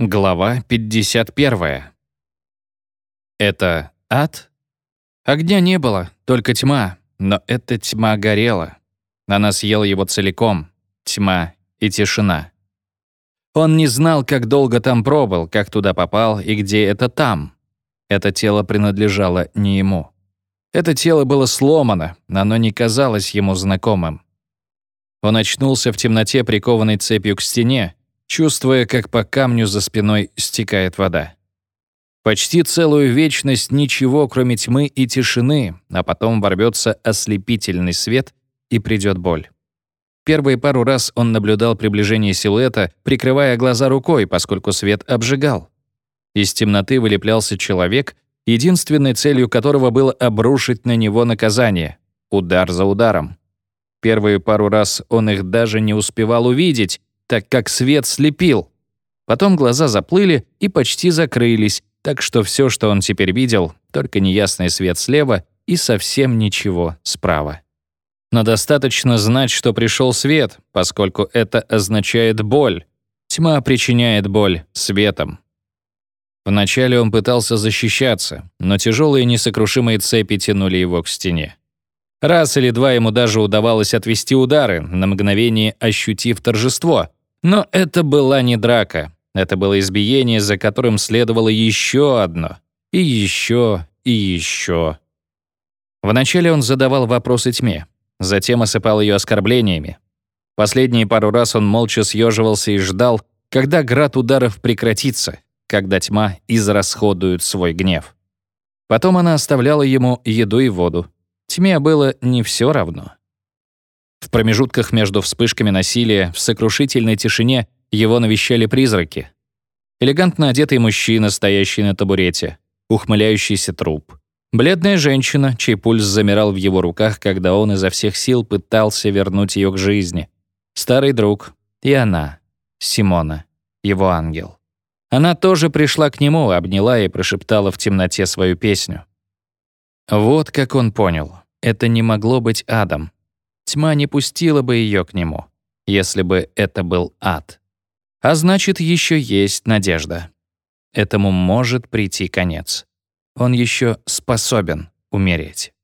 Глава 51. Это ад? Огня не было, только тьма, но эта тьма горела. Она съела его целиком. Тьма и тишина. Он не знал, как долго там пробыл, как туда попал и где это там. Это тело принадлежало не ему. Это тело было сломано, оно не казалось ему знакомым. Он очнулся в темноте, прикованной цепью к стене, чувствуя, как по камню за спиной стекает вода. Почти целую вечность ничего, кроме тьмы и тишины, а потом ворвется ослепительный свет и придет боль. Первые пару раз он наблюдал приближение силуэта, прикрывая глаза рукой, поскольку свет обжигал. Из темноты вылеплялся человек, единственной целью которого было обрушить на него наказание — удар за ударом. Первые пару раз он их даже не успевал увидеть, так как свет слепил. Потом глаза заплыли и почти закрылись, так что все, что он теперь видел, только неясный свет слева и совсем ничего справа. Но достаточно знать, что пришел свет, поскольку это означает боль. Тьма причиняет боль светом. Вначале он пытался защищаться, но тяжелые несокрушимые цепи тянули его к стене. Раз или два ему даже удавалось отвести удары, на мгновение ощутив торжество, но это была не драка. Это было избиение, за которым следовало еще одно. И еще, и еще. Вначале он задавал вопросы тьме, затем осыпал ее оскорблениями. Последние пару раз он молча съеживался и ждал, когда град ударов прекратится, когда тьма израсходует свой гнев. Потом она оставляла ему еду и воду. Тьме было не все равно. В промежутках между вспышками насилия, в сокрушительной тишине его навещали призраки. Элегантно одетый мужчина, стоящий на табурете, ухмыляющийся труп. Бледная женщина, чей пульс замирал в его руках, когда он изо всех сил пытался вернуть ее к жизни. Старый друг. И она, Симона, его ангел. Она тоже пришла к нему, обняла и прошептала в темноте свою песню. Вот как он понял. Это не могло быть адом. Тьма не пустила бы ее к нему, если бы это был ад. А значит, еще есть надежда. Этому может прийти конец. Он еще способен умереть.